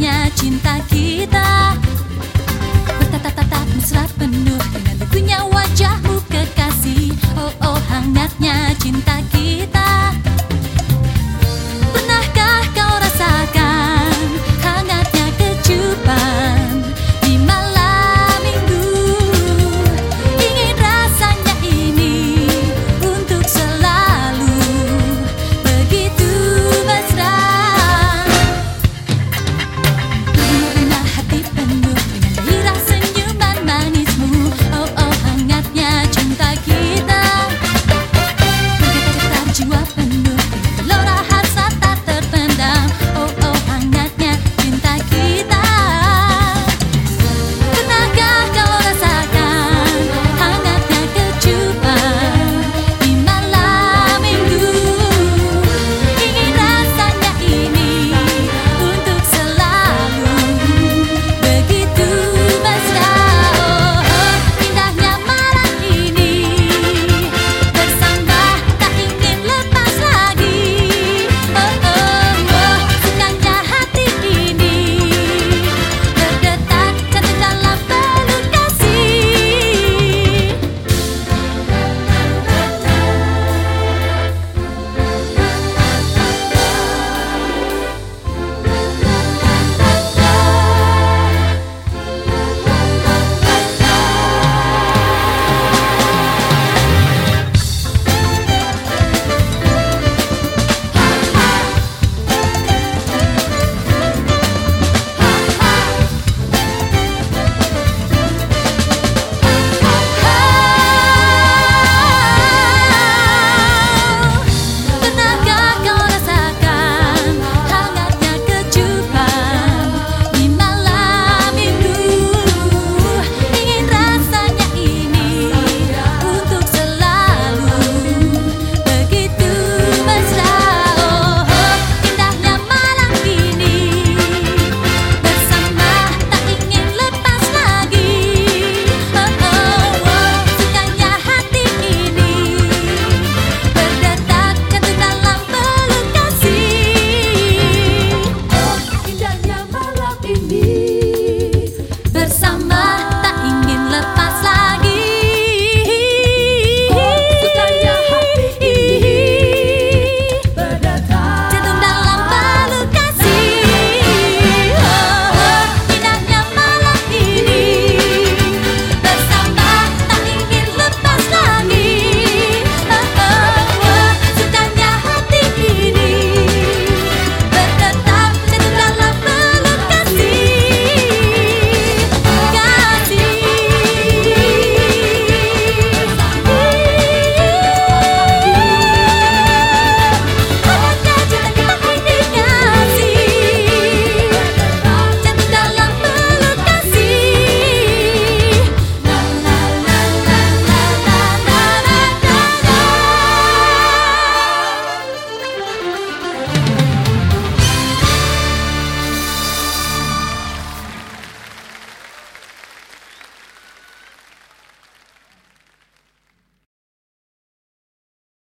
indahnya cinta kita